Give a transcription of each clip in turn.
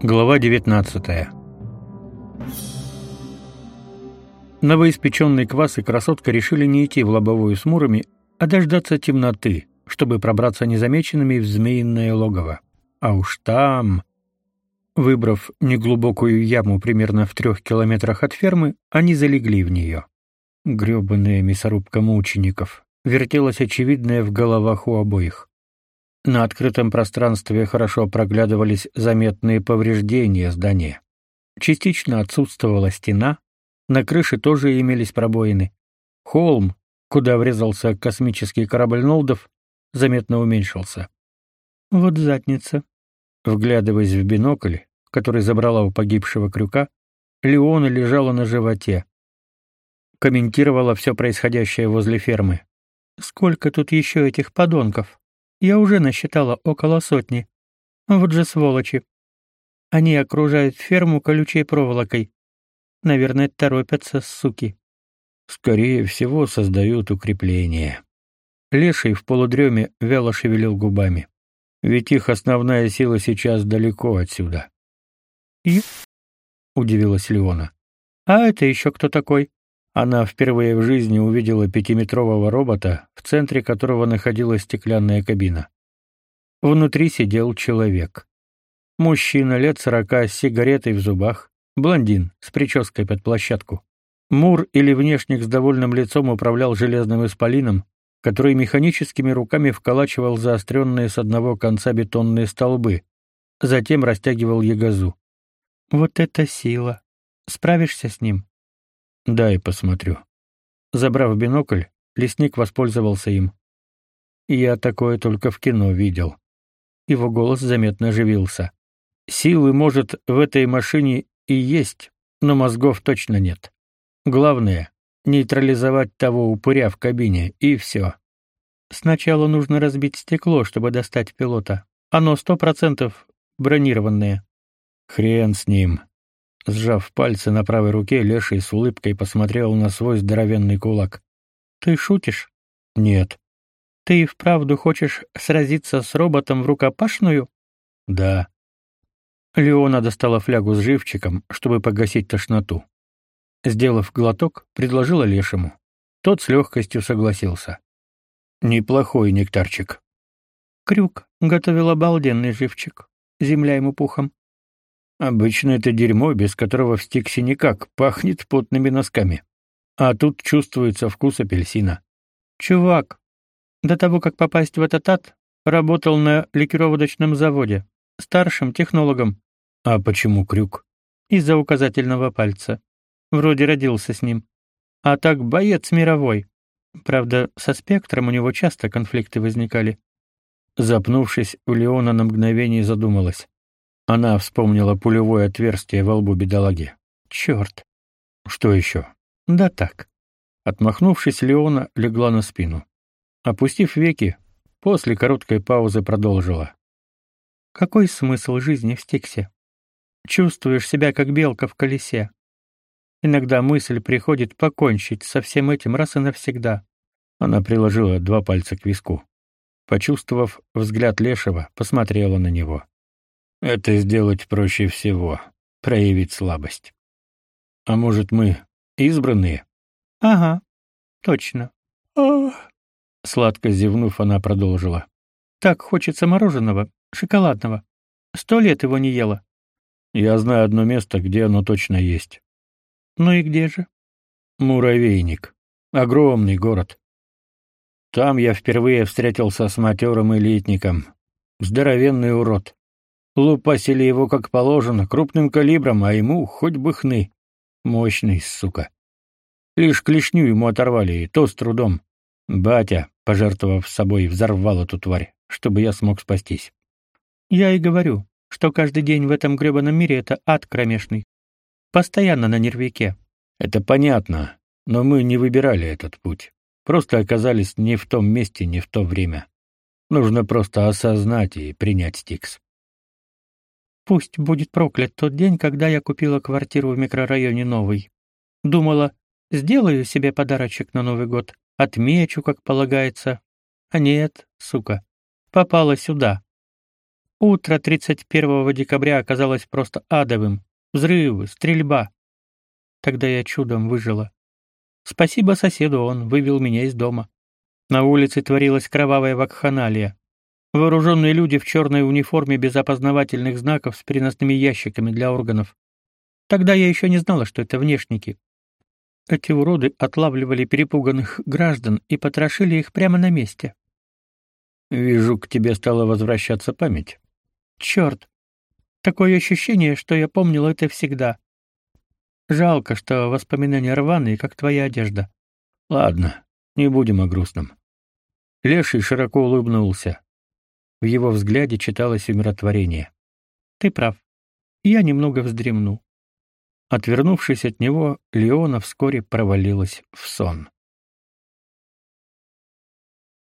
Глава 19. Новоиспеченный квас и красотка решили не идти в лобовую с мурами, а дождаться темноты, чтобы пробраться незамеченными в змеиное логово. А уж там, выбрав неглубокую яму примерно в трех километрах от фермы, они залегли в нее. Грёбаная мясорубка мучеников. Вертелась очевидная в головах у обоих. На открытом пространстве хорошо проглядывались заметные повреждения здания. Частично отсутствовала стена, на крыше тоже имелись пробоины. Холм, куда врезался космический корабль Нолдов, заметно уменьшился. Вот задница. Вглядываясь в бинокль, который забрала у погибшего крюка, Леона лежала на животе. Комментировала все происходящее возле фермы. Сколько тут еще этих подонков? Я уже насчитала около сотни. Вот же сволочи. Они окружают ферму колючей проволокой. Наверное, торопятся, суки. Скорее всего, создают укрепление. Леший в полудреме вяло шевелил губами. Ведь их основная сила сейчас далеко отсюда. И удивилась Леона. А это еще кто такой? Она впервые в жизни увидела пятиметрового робота, в центре которого находилась стеклянная кабина. Внутри сидел человек. Мужчина лет сорока с сигаретой в зубах, блондин с прической под площадку. Мур или внешник с довольным лицом управлял железным исполином, который механическими руками вколачивал заостренные с одного конца бетонные столбы, затем растягивал ягозу. Вот это сила. Справишься с ним? Дай посмотрю. Забрав бинокль, лесник воспользовался им. Я такое только в кино видел. Его голос заметно оживился. Силы, может, в этой машине и есть, но мозгов точно нет. Главное нейтрализовать того упыря в кабине и все. Сначала нужно разбить стекло, чтобы достать пилота. Оно сто процентов бронированное. Хрен с ним. Сжав пальцы на правой руке, Леший с улыбкой посмотрел на свой здоровенный кулак. «Ты шутишь?» «Нет». «Ты и вправду хочешь сразиться с роботом в рукопашную?» «Да». Леона достала флягу с живчиком, чтобы погасить тошноту. Сделав глоток, предложила Лешему. Тот с легкостью согласился. «Неплохой нектарчик». Крюк готовил обалденный живчик. Земля ему пухом. Обычно это дерьмо, без которого в стиксе никак, пахнет потными носками. А тут чувствуется вкус апельсина. Чувак, до того, как попасть в этот ад, работал на ликероводочном заводе, старшим технологом. А почему крюк? Из-за указательного пальца. Вроде родился с ним. А так боец мировой. Правда, со спектром у него часто конфликты возникали. Запнувшись, у Леона на мгновение задумалась. Она вспомнила пулевое отверстие во лбу бедолаги. Черт! Что еще? Да так. Отмахнувшись, Леона легла на спину. Опустив веки, после короткой паузы продолжила. Какой смысл жизни в стиксе? Чувствуешь себя как белка в колесе. Иногда мысль приходит покончить со всем этим раз и навсегда. Она приложила два пальца к виску. Почувствовав взгляд Лешего, посмотрела на него. Это сделать проще всего проявить слабость. А может, мы избранные? Ага. Точно. Ах. Сладко зевнув, она продолжила. Так хочется мороженого, шоколадного. Сто лет его не ела. Я знаю одно место, где оно точно есть. Ну и где же? Муравейник. Огромный город. Там я впервые встретился с матерым элитником. Здоровенный урод. Лупасили его как положено, крупным калибром, а ему хоть бы хны. Мощный, сука. Лишь клешню ему оторвали, и то с трудом. Батя, пожертвовав собой, взорвал эту тварь, чтобы я смог спастись. Я и говорю, что каждый день в этом гребаном мире — это ад кромешный. Постоянно на нервике. Это понятно, но мы не выбирали этот путь. Просто оказались не в том месте, не в то время. Нужно просто осознать и принять Стикс. Пусть будет проклят тот день, когда я купила квартиру в микрорайоне Новый. Думала, сделаю себе подарочек на Новый год, отмечу, как полагается. А нет, сука, попала сюда. Утро 31 декабря оказалось просто адовым. Взрывы, стрельба. Тогда я чудом выжила. Спасибо соседу, он вывел меня из дома. На улице творилась кровавая вакханалия. Вооруженные люди в черной униформе без опознавательных знаков с переносными ящиками для органов. Тогда я еще не знала, что это внешники. Эти уроды отлавливали перепуганных граждан и потрошили их прямо на месте. Вижу, к тебе стала возвращаться память. Черт! Такое ощущение, что я помнил это всегда. Жалко, что воспоминания рваные, как твоя одежда. Ладно, не будем о грустном. Леший широко улыбнулся. В его взгляде читалось умиротворение. Ты прав. Я немного вздремну. Отвернувшись от него, Леона вскоре провалилась в сон.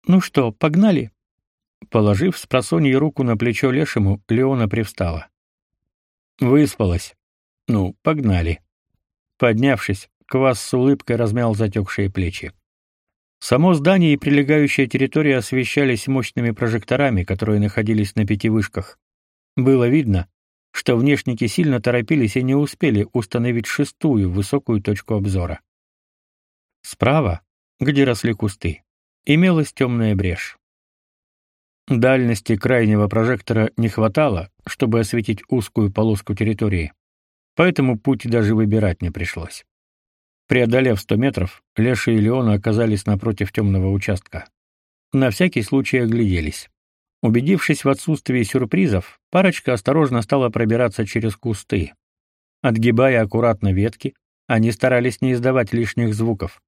Ну что, погнали? Положив с просоньей руку на плечо Лешему, Леона привстала. Выспалась. Ну, погнали. Поднявшись, Квас с улыбкой размял затекшие плечи. Само здание и прилегающая территория освещались мощными прожекторами, которые находились на пяти вышках. Было видно, что внешники сильно торопились и не успели установить шестую высокую точку обзора. Справа, где росли кусты, имелась темная брешь. Дальности крайнего прожектора не хватало, чтобы осветить узкую полоску территории, поэтому путь даже выбирать не пришлось. Преодолев сто метров, Леша и Леона оказались напротив темного участка. На всякий случай огляделись. Убедившись в отсутствии сюрпризов, парочка осторожно стала пробираться через кусты. Отгибая аккуратно ветки, они старались не издавать лишних звуков.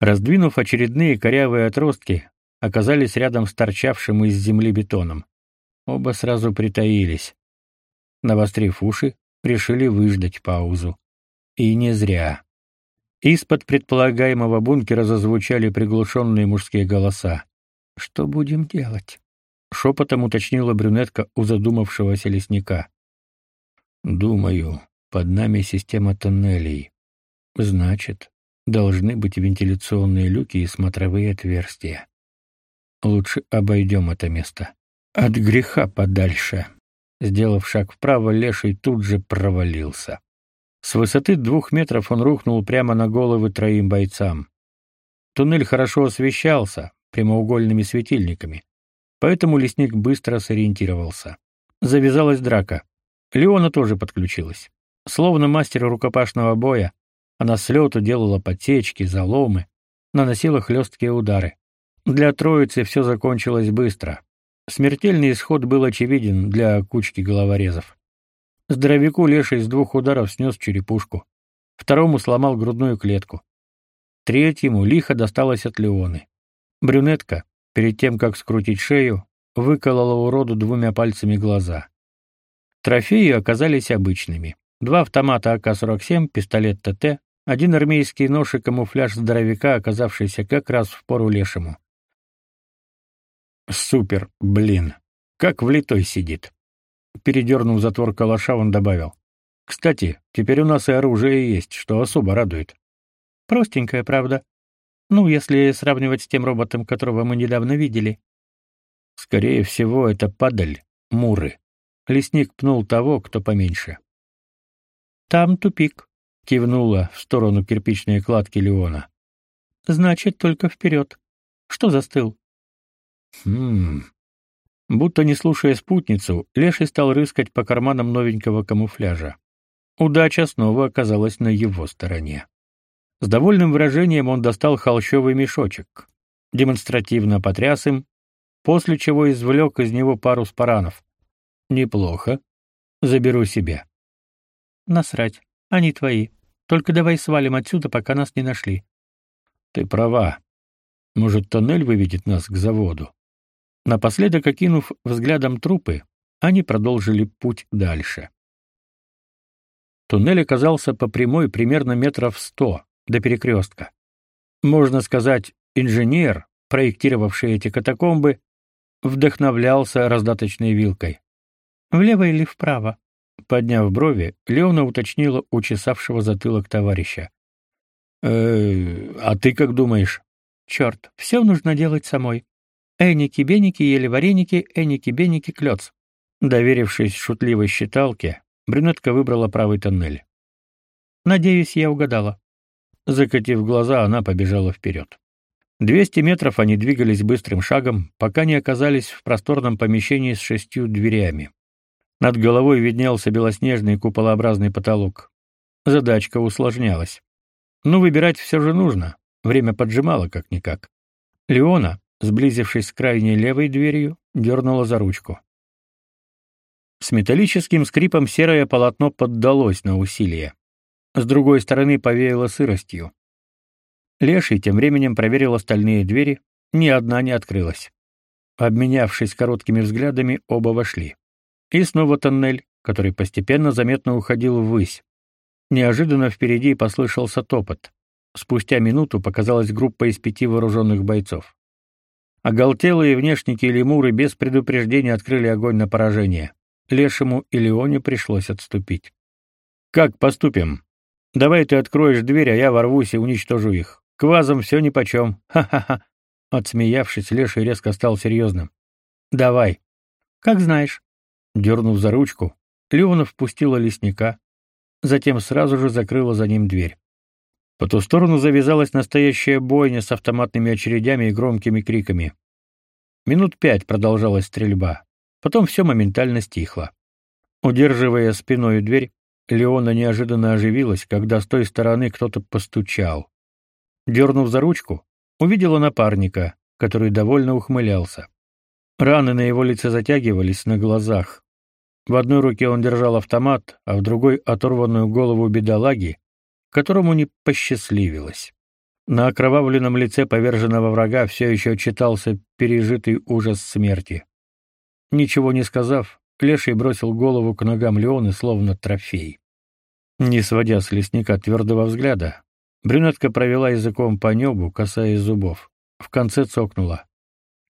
Раздвинув очередные корявые отростки, оказались рядом с торчавшим из земли бетоном. Оба сразу притаились. Навострив уши, решили выждать паузу. И не зря. Из-под предполагаемого бункера зазвучали приглушенные мужские голоса. «Что будем делать?» — шепотом уточнила брюнетка у задумавшегося лесника. «Думаю, под нами система тоннелей. Значит, должны быть вентиляционные люки и смотровые отверстия. Лучше обойдем это место. От греха подальше. Сделав шаг вправо, леший тут же провалился. С высоты двух метров он рухнул прямо на головы троим бойцам. Туннель хорошо освещался прямоугольными светильниками, поэтому лесник быстро сориентировался. Завязалась драка. Леона тоже подключилась. Словно мастер рукопашного боя, она с лету делала подсечки, заломы, наносила хлесткие удары. Для троицы все закончилось быстро. Смертельный исход был очевиден для кучки головорезов. Здоровяку леший с двух ударов снес черепушку. Второму сломал грудную клетку. Третьему лихо досталось от Леоны. Брюнетка, перед тем, как скрутить шею, выколола уроду двумя пальцами глаза. Трофеи оказались обычными. Два автомата АК-47, пистолет ТТ, один армейский нож и камуфляж здоровяка, оказавшийся как раз в пору лешему. Супер, блин. Как влитой сидит. Передернув затвор калаша, он добавил: "Кстати, теперь у нас и оружие есть, что особо радует". Простенькое, правда. Ну, если сравнивать с тем роботом, которого мы недавно видели. Скорее всего, это падаль, муры. Лесник пнул того, кто поменьше. Там тупик, кивнула в сторону кирпичной кладки Леона. Значит, только вперед. Что застыл? Хм. Будто не слушая спутницу, Леший стал рыскать по карманам новенького камуфляжа. Удача снова оказалась на его стороне. С довольным выражением он достал холщовый мешочек, демонстративно потряс им, после чего извлек из него пару спаранов. Неплохо. Заберу себе. Насрать, они твои. Только давай свалим отсюда, пока нас не нашли. Ты права. Может, тоннель выведет нас к заводу. Напоследок окинув взглядом трупы, они продолжили путь дальше. Туннель оказался по прямой примерно метров сто до перекрестка. Можно сказать, инженер, проектировавший эти катакомбы, вдохновлялся раздаточной вилкой. Влево или вправо? Подняв брови, Леона уточнила у чесавшего затылок товарища. «Э, а ты как думаешь?» «Черт, все нужно делать самой. Эники-беники ели вареники, эники-беники клёц. Доверившись шутливой считалке, брюнетка выбрала правый тоннель. Надеюсь, я угадала. Закатив глаза, она побежала вперед. Двести метров они двигались быстрым шагом, пока не оказались в просторном помещении с шестью дверями. Над головой виднелся белоснежный куполообразный потолок. Задачка усложнялась. Но выбирать все же нужно. Время поджимало как-никак. Леона, сблизившись с крайней левой дверью, дернула за ручку. С металлическим скрипом серое полотно поддалось на усилие. С другой стороны повеяло сыростью. Леший тем временем проверил остальные двери, ни одна не открылась. Обменявшись короткими взглядами, оба вошли. И снова тоннель, который постепенно заметно уходил ввысь. Неожиданно впереди послышался топот. Спустя минуту показалась группа из пяти вооруженных бойцов. Оголтелые внешники лемуры без предупреждения открыли огонь на поражение. Лешему и Леоне пришлось отступить. «Как поступим? Давай ты откроешь дверь, а я ворвусь и уничтожу их. К вазам все нипочем. Ха-ха-ха!» Отсмеявшись, Леший резко стал серьезным. «Давай». «Как знаешь». Дернув за ручку, Леона впустила лесника, затем сразу же закрыла за ним дверь. По ту сторону завязалась настоящая бойня с автоматными очередями и громкими криками. Минут пять продолжалась стрельба. Потом все моментально стихло. Удерживая спиной дверь, Леона неожиданно оживилась, когда с той стороны кто-то постучал. Дернув за ручку, увидела напарника, который довольно ухмылялся. Раны на его лице затягивались на глазах. В одной руке он держал автомат, а в другой — оторванную голову бедолаги, которому не посчастливилось. На окровавленном лице поверженного врага все еще читался пережитый ужас смерти. Ничего не сказав, Клеший бросил голову к ногам Леоны, словно трофей. Не сводя с лесника твердого взгляда, брюнетка провела языком по небу, касаясь зубов. В конце цокнула.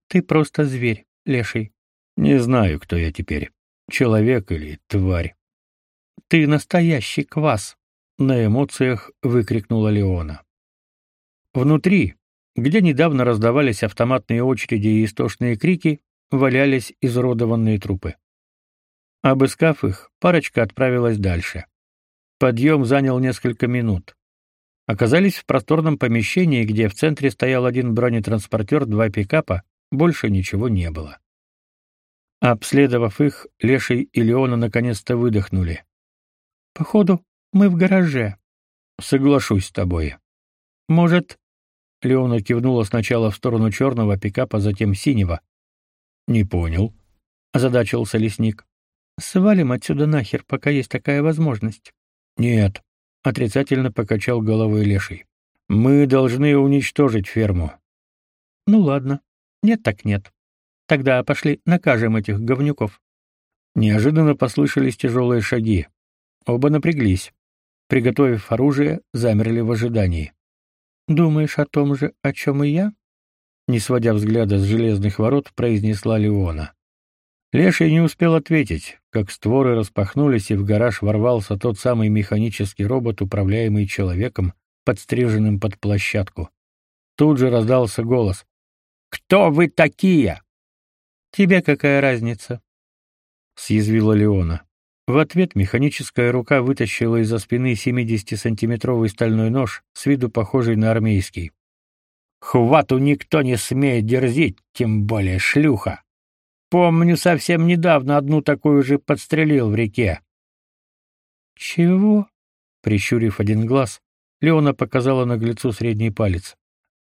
«Ты просто зверь, Леший». «Не знаю, кто я теперь, человек или тварь». «Ты настоящий квас», — на эмоциях выкрикнула Леона. Внутри, где недавно раздавались автоматные очереди и истошные крики, валялись изуродованные трупы. Обыскав их, парочка отправилась дальше. Подъем занял несколько минут. Оказались в просторном помещении, где в центре стоял один бронетранспортер, два пикапа, больше ничего не было. Обследовав их, Леший и Леона наконец-то выдохнули. «Походу, мы в гараже». «Соглашусь с тобой». «Может...» Леона кивнула сначала в сторону черного пикапа, затем синего, не понял, озадачился лесник. Свалим отсюда нахер, пока есть такая возможность. Нет, отрицательно покачал головой леший. Мы должны уничтожить ферму. Ну ладно. Нет так нет. Тогда пошли накажем этих говнюков. Неожиданно послышались тяжелые шаги. Оба напряглись. Приготовив оружие, замерли в ожидании. Думаешь о том же, о чем и я? не сводя взгляда с железных ворот, произнесла Леона. Леший не успел ответить, как створы распахнулись, и в гараж ворвался тот самый механический робот, управляемый человеком, подстриженным под площадку. Тут же раздался голос. «Кто вы такие?» «Тебе какая разница?» — съязвила Леона. В ответ механическая рука вытащила из-за спины 70-сантиметровый стальной нож, с виду похожий на армейский. Хвату никто не смеет дерзить, тем более шлюха. Помню, совсем недавно одну такую же подстрелил в реке. Чего? Прищурив один глаз, Леона показала наглецу средний палец.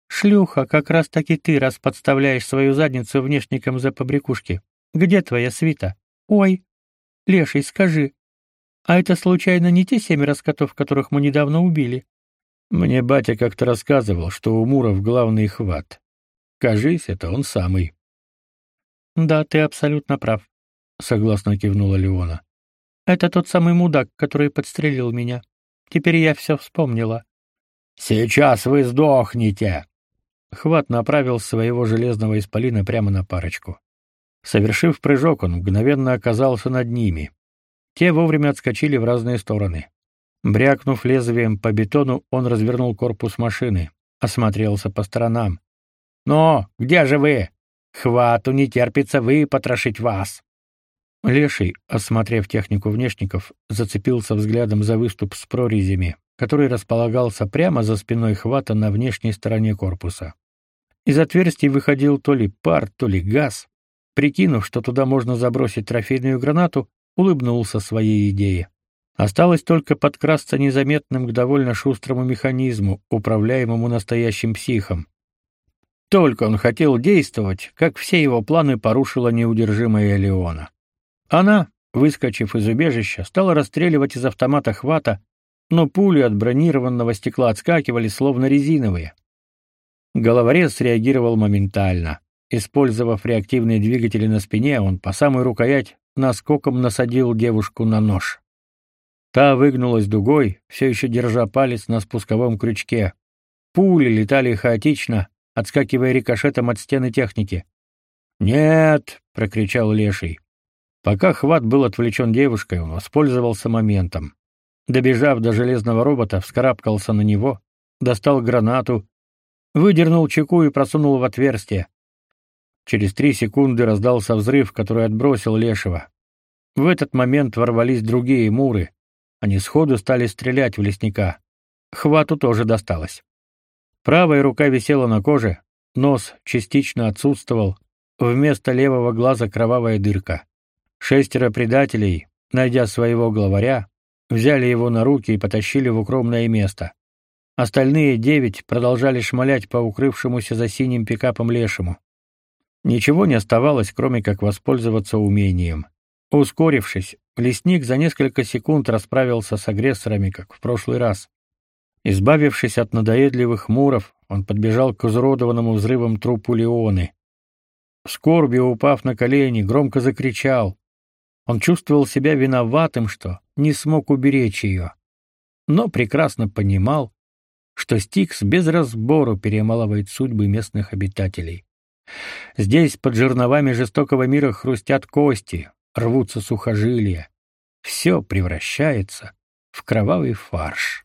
Шлюха, как раз таки ты, раз подставляешь свою задницу внешником за побрякушки. Где твоя свита? Ой, Леший, скажи, а это случайно не те семеро скотов, которых мы недавно убили? Мне батя как-то рассказывал, что у Муров главный хват. Кажись, это он самый. Да, ты абсолютно прав, согласно кивнула Леона. Это тот самый мудак, который подстрелил меня. Теперь я все вспомнила. Сейчас вы сдохнете. Хват направил своего железного исполина прямо на парочку. Совершив прыжок, он мгновенно оказался над ними. Те вовремя отскочили в разные стороны. Брякнув лезвием по бетону, он развернул корпус машины, осмотрелся по сторонам. «Но, где же вы? Хвату не терпится выпотрошить вас!» Леший, осмотрев технику внешников, зацепился взглядом за выступ с прорезями, который располагался прямо за спиной хвата на внешней стороне корпуса. Из отверстий выходил то ли пар, то ли газ. Прикинув, что туда можно забросить трофейную гранату, улыбнулся своей идее. Осталось только подкрасться незаметным к довольно шустрому механизму, управляемому настоящим психом. Только он хотел действовать, как все его планы порушила неудержимая Леона. Она, выскочив из убежища, стала расстреливать из автомата хвата, но пули от бронированного стекла отскакивали, словно резиновые. Головорез среагировал моментально. Использовав реактивные двигатели на спине, он по самую рукоять наскоком насадил девушку на нож. Та выгнулась дугой, все еще держа палец на спусковом крючке. Пули летали хаотично, отскакивая рикошетом от стены техники. «Нет!» — прокричал Леший. Пока хват был отвлечен девушкой, он воспользовался моментом. Добежав до железного робота, вскарабкался на него, достал гранату, выдернул чеку и просунул в отверстие. Через три секунды раздался взрыв, который отбросил Лешего. В этот момент ворвались другие муры. Они сходу стали стрелять в лесника. Хвату тоже досталось. Правая рука висела на коже, нос частично отсутствовал, вместо левого глаза кровавая дырка. Шестеро предателей, найдя своего главаря, взяли его на руки и потащили в укромное место. Остальные девять продолжали шмалять по укрывшемуся за синим пикапом лешему. Ничего не оставалось, кроме как воспользоваться умением. Ускорившись, лесник за несколько секунд расправился с агрессорами, как в прошлый раз. Избавившись от надоедливых муров, он подбежал к изуродованному взрывом трупу Леоны. В скорби упав на колени, громко закричал. Он чувствовал себя виноватым, что не смог уберечь ее, но прекрасно понимал, что Стикс без разбору перемалывает судьбы местных обитателей. Здесь под жерновами жестокого мира хрустят кости, рвутся сухожилия. Все превращается в кровавый фарш.